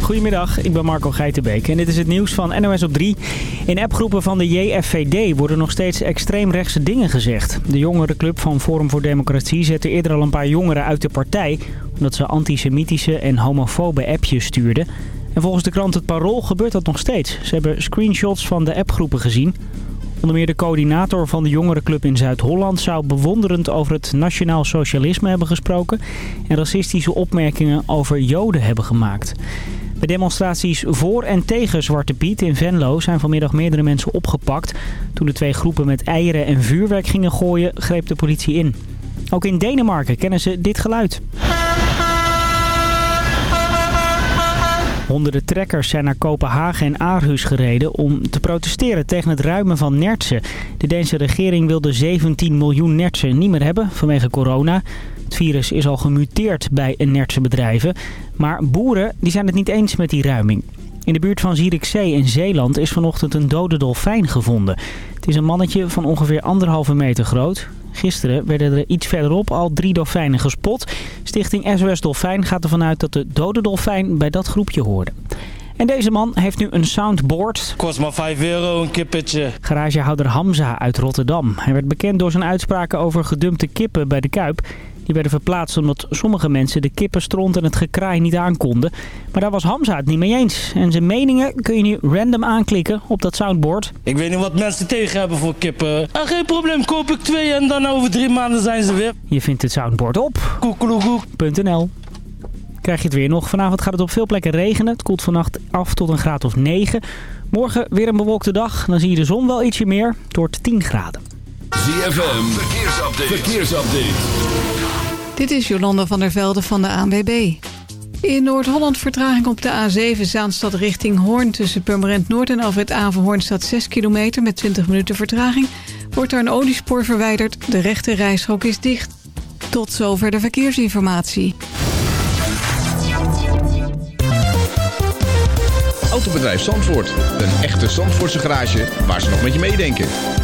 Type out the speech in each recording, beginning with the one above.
Goedemiddag, ik ben Marco Geitenbeek en dit is het nieuws van NOS op 3. In appgroepen van de JFVD worden nog steeds extreemrechtse dingen gezegd. De jongerenclub van Forum voor Democratie zette eerder al een paar jongeren uit de partij... omdat ze antisemitische en homofobe appjes stuurden. En volgens de krant Het Parool gebeurt dat nog steeds. Ze hebben screenshots van de appgroepen gezien... Onder meer de coördinator van de jongerenclub in Zuid-Holland zou bewonderend over het nationaal socialisme hebben gesproken en racistische opmerkingen over Joden hebben gemaakt. Bij demonstraties voor en tegen Zwarte Piet in Venlo zijn vanmiddag meerdere mensen opgepakt. Toen de twee groepen met eieren en vuurwerk gingen gooien, greep de politie in. Ook in Denemarken kennen ze dit geluid. Honderden trekkers zijn naar Kopenhagen en Aarhus gereden om te protesteren tegen het ruimen van nertsen. De Deense regering wilde 17 miljoen nertsen niet meer hebben vanwege corona. Het virus is al gemuteerd bij nertse Maar boeren die zijn het niet eens met die ruiming. In de buurt van Zierikzee in Zeeland is vanochtend een dode dolfijn gevonden. Het is een mannetje van ongeveer anderhalve meter groot. Gisteren werden er iets verderop al drie dolfijnen gespot. Stichting SOS Dolfijn gaat ervan uit dat de dode dolfijn bij dat groepje hoorde. En deze man heeft nu een soundboard. Kost maar 5 euro, een kippetje. Garagehouder Hamza uit Rotterdam. Hij werd bekend door zijn uitspraken over gedumpte kippen bij de Kuip. Die werden verplaatst omdat sommige mensen de kippenstront en het gekraai niet aankonden. Maar daar was Hamza het niet mee eens. En zijn meningen kun je nu random aanklikken op dat soundboard. Ik weet niet wat mensen tegen hebben voor kippen. Ah, geen probleem, koop ik twee en dan over drie maanden zijn ze weer. Je vindt het soundboard op koekeloekoek.nl krijg je het weer nog. Vanavond gaat het op veel plekken regenen. Het koelt vannacht af tot een graad of 9. Morgen weer een bewolkte dag. Dan zie je de zon wel ietsje meer. Het wordt 10 graden. ZFM, verkeersupdate. verkeersupdate. Dit is Jolanda van der Velde van de ANWB. In Noord-Holland vertraging op de A7 Zaanstad richting Hoorn... tussen Purmerend Noord en Alfred Averhoorn staat 6 kilometer... met 20 minuten vertraging. Wordt er een oliespoor verwijderd, de rechte reishok is dicht. Tot zover de verkeersinformatie. Autobedrijf Zandvoort. Een echte Zandvoortse garage waar ze nog met je meedenken.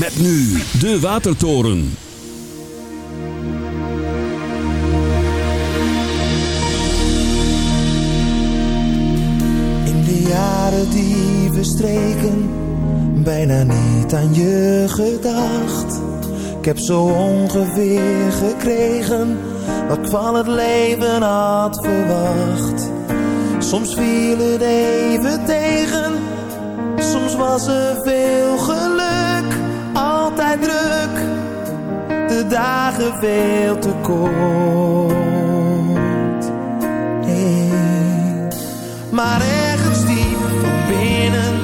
Met nu de Watertoren. In de jaren die verstreken, bijna niet aan je gedacht. Ik heb zo ongeveer gekregen wat ik van het leven had verwacht. Soms viel het even tegen Soms was er veel geluk, altijd druk. De dagen veel te kort. Nee. Maar ergens diep van binnen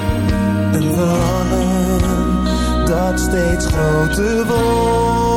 een verlangen dat steeds groter wordt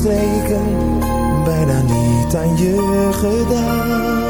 streken, bijna niet aan je gedaan.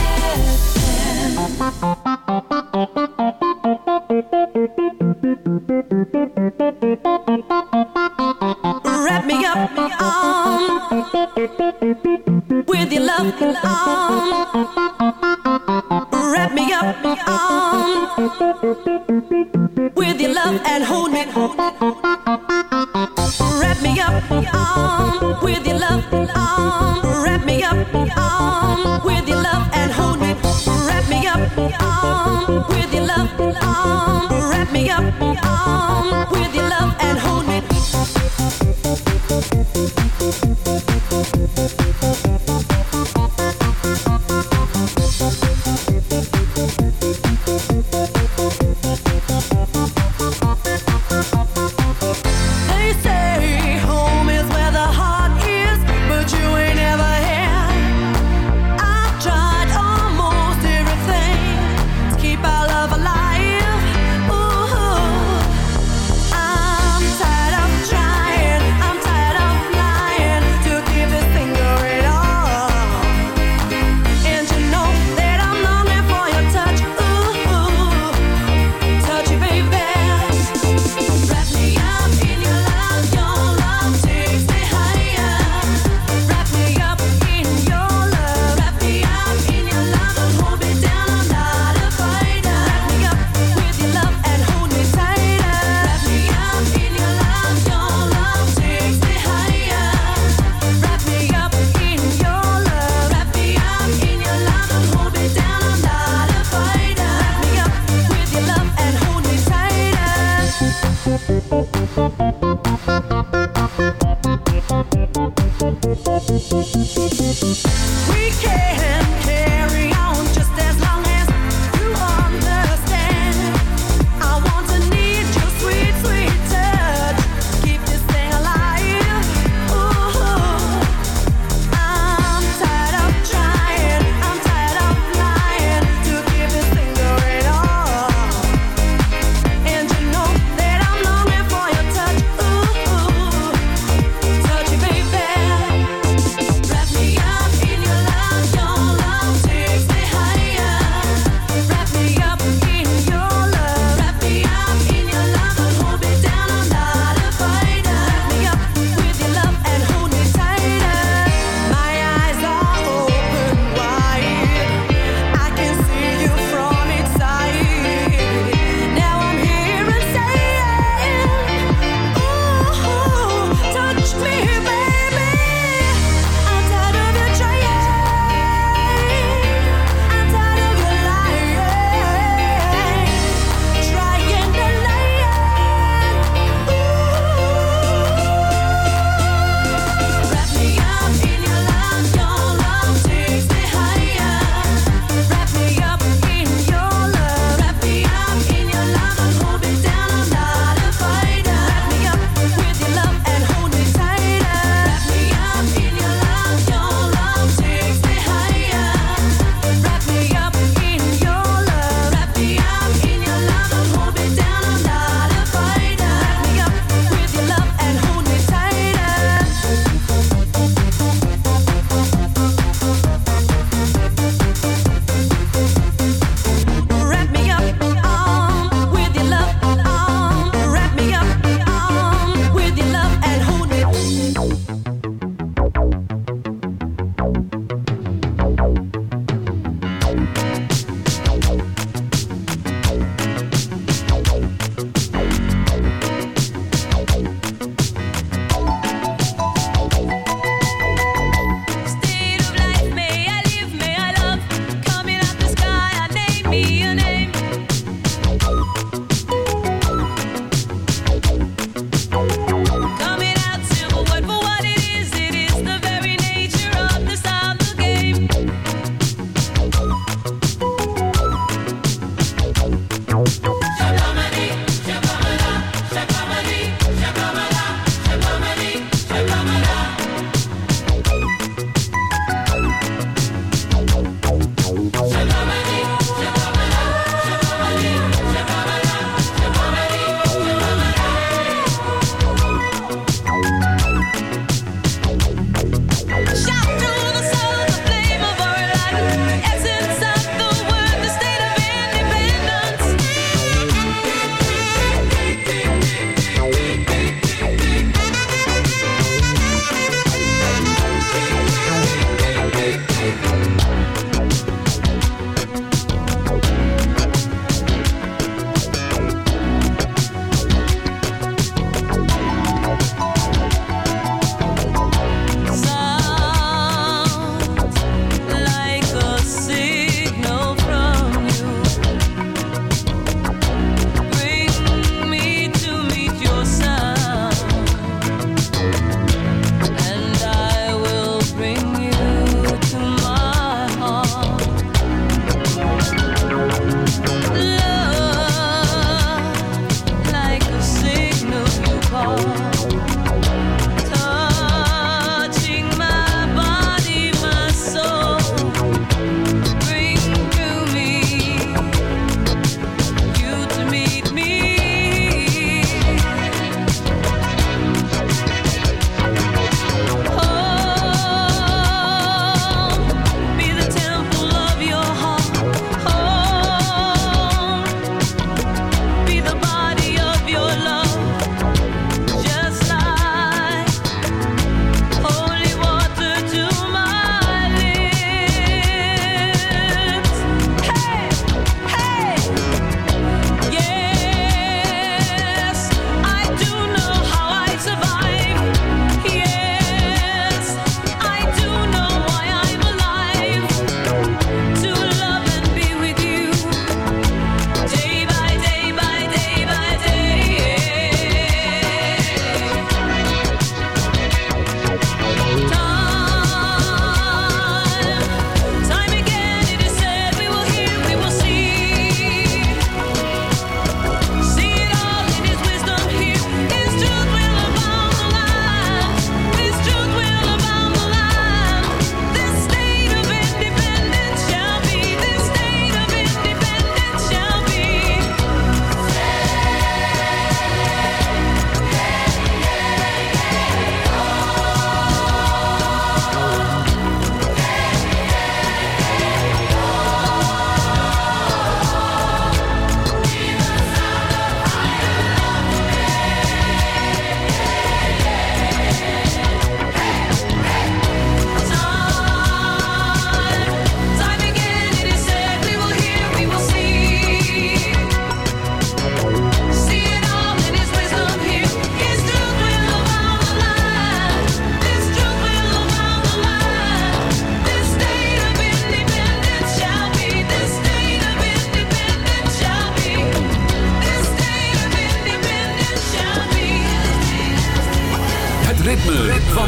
Wrap me up, um,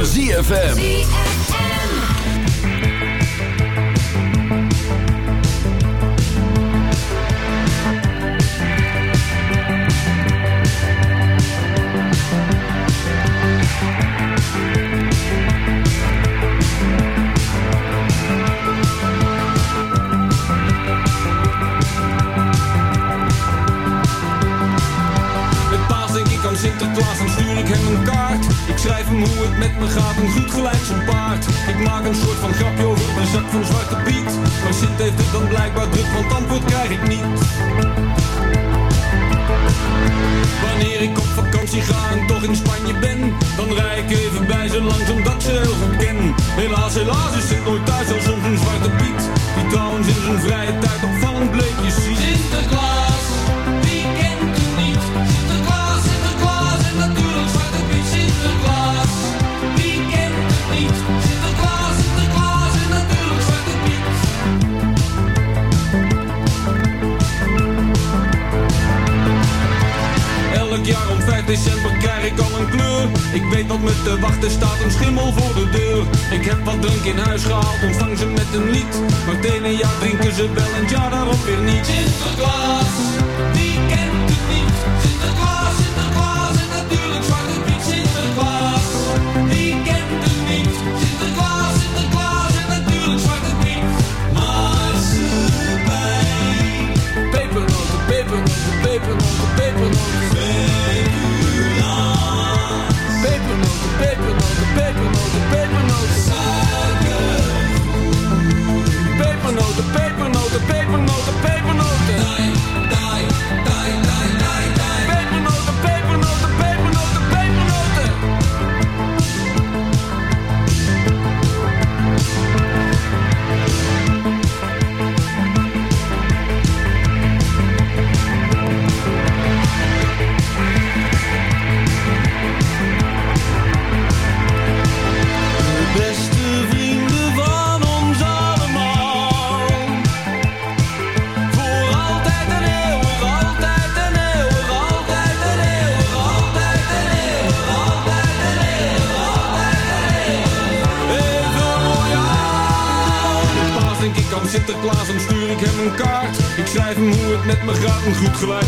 ZFM.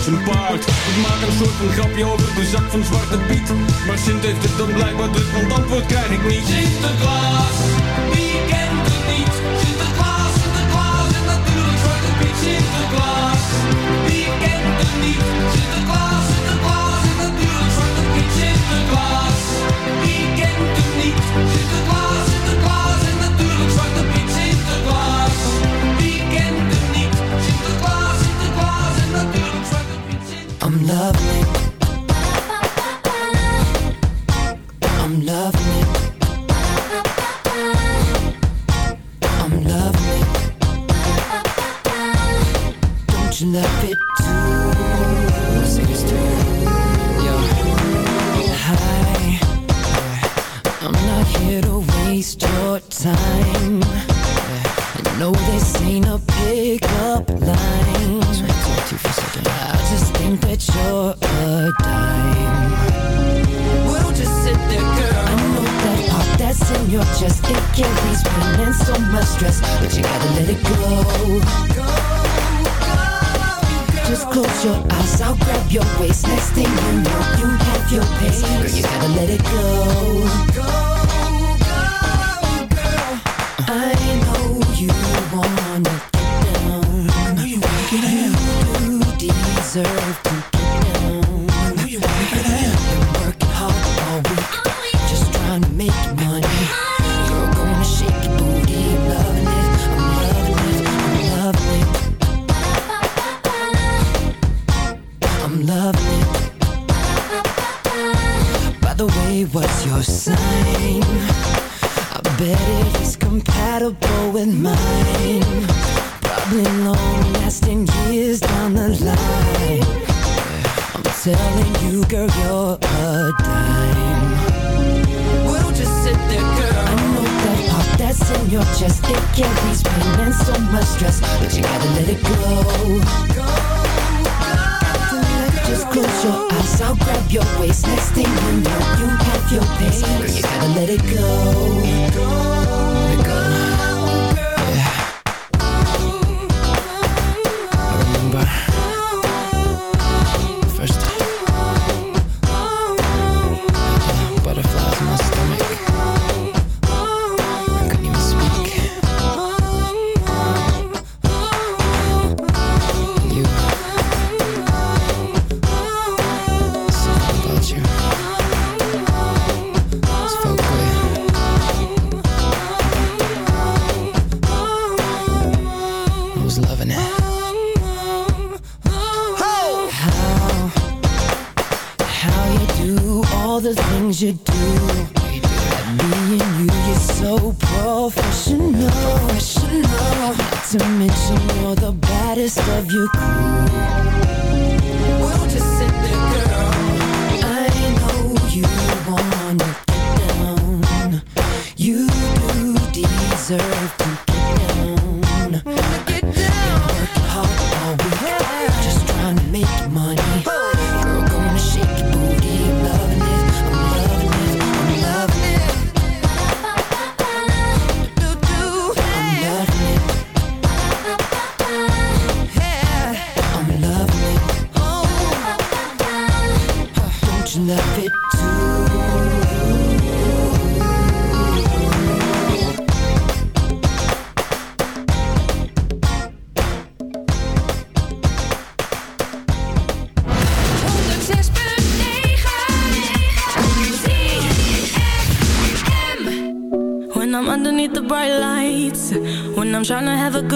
and bar No, this ain't a pickup line. I just think that you're a dime. We'll just sit there, girl. I know that pop that's in your chest. It carries pain and so much stress, but you gotta let it go. go. Just close your eyes, I'll grab your waist. Next thing you know, you have your pace. Girl, you gotta let it go. Go, go, girl. I you wanna get down. you wanna get down. You deserve to carries pain and so much stress, but you gotta let it go. go, go, go Just close your eyes, I'll grab your waist. Next thing you know, you have your pace. should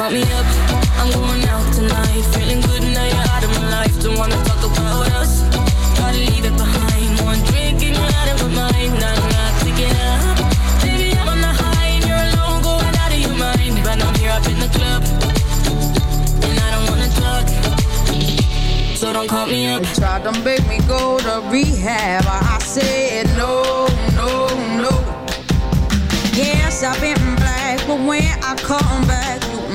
call me up. I'm going out tonight. Feeling good now you're out of my life. Don't wanna talk about us. Gotta leave it behind. One drink and you're out of my mind. I'm not picking up. Baby, I'm on the high and you're alone, going out of your mind. But I'm here up in the club. And I don't wanna talk. So don't call me up. Try to make me go to rehab. I said no, no, no. Yes, I've been black, but when I come back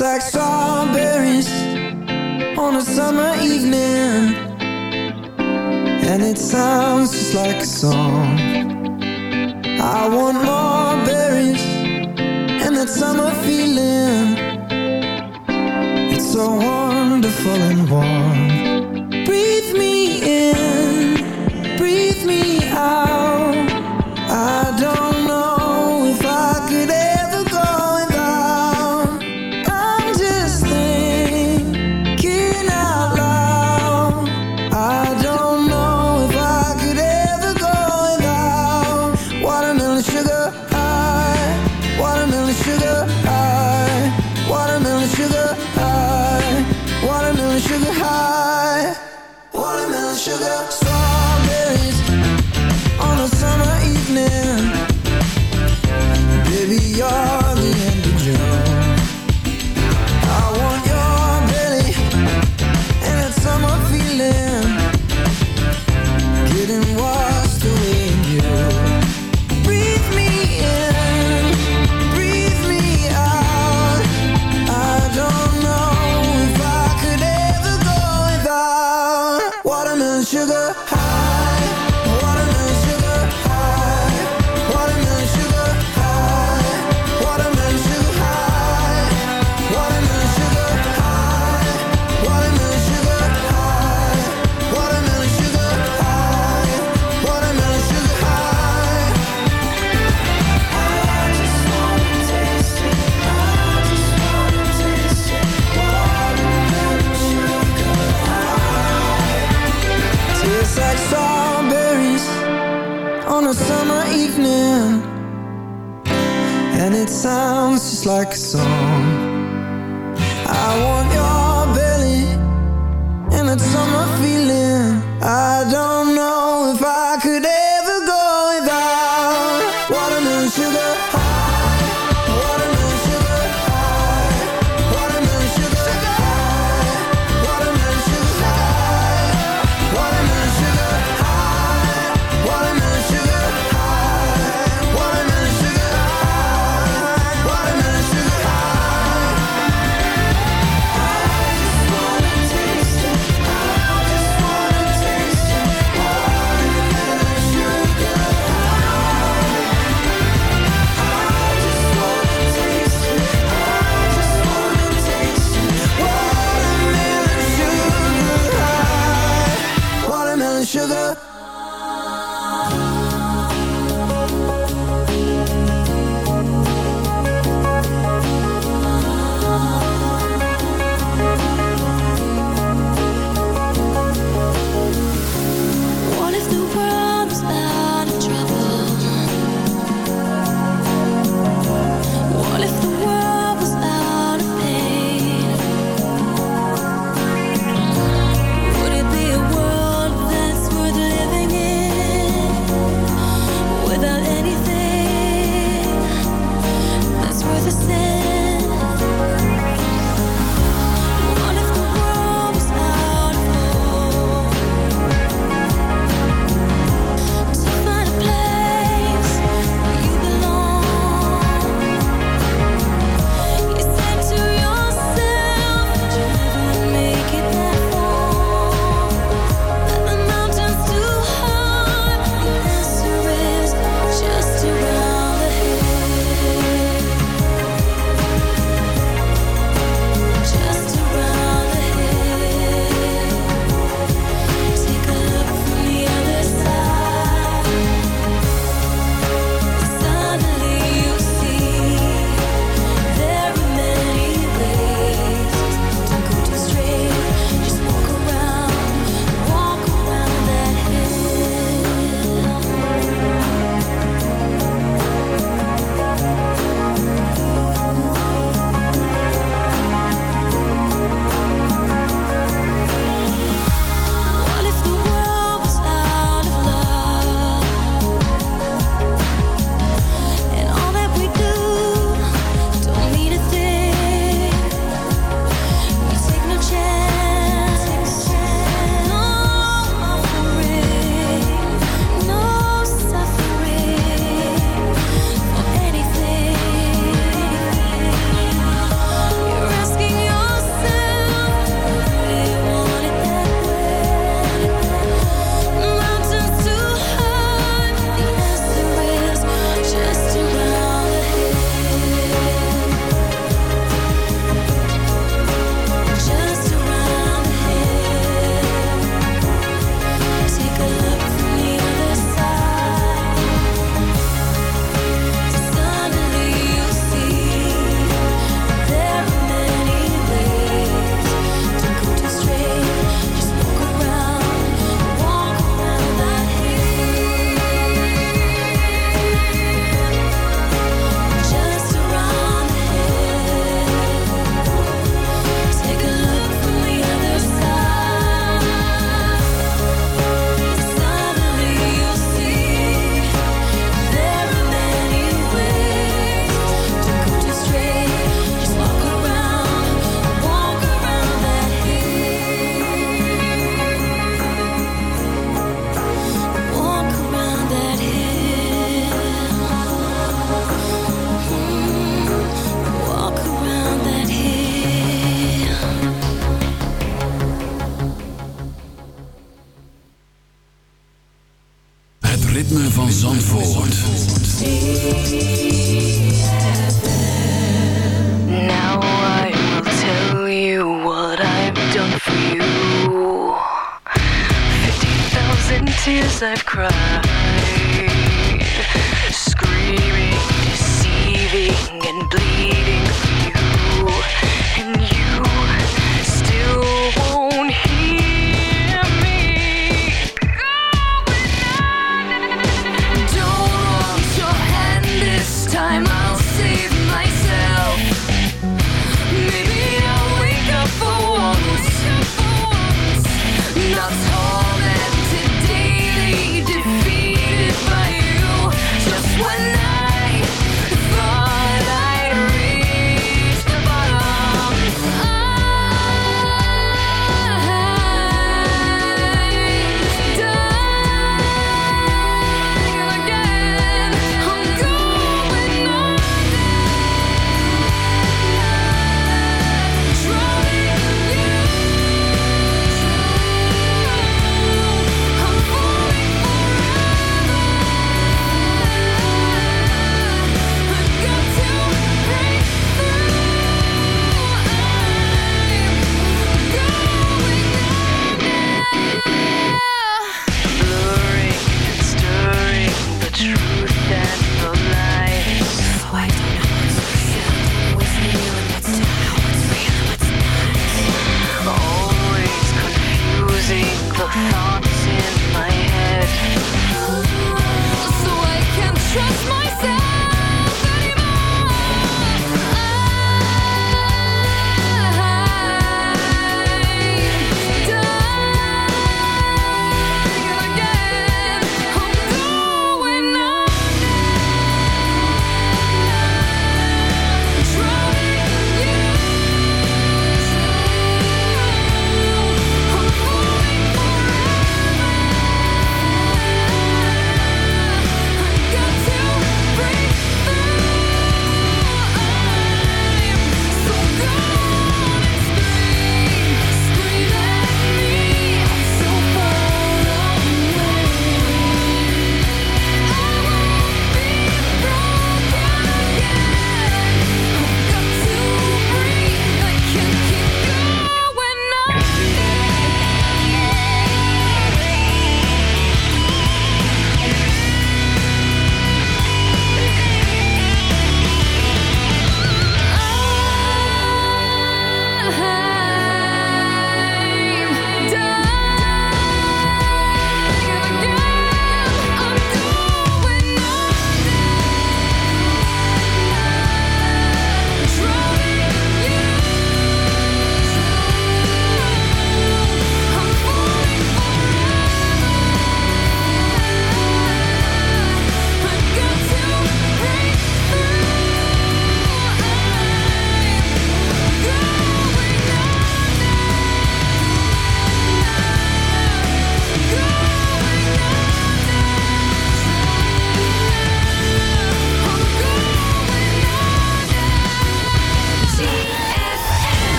sex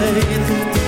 faith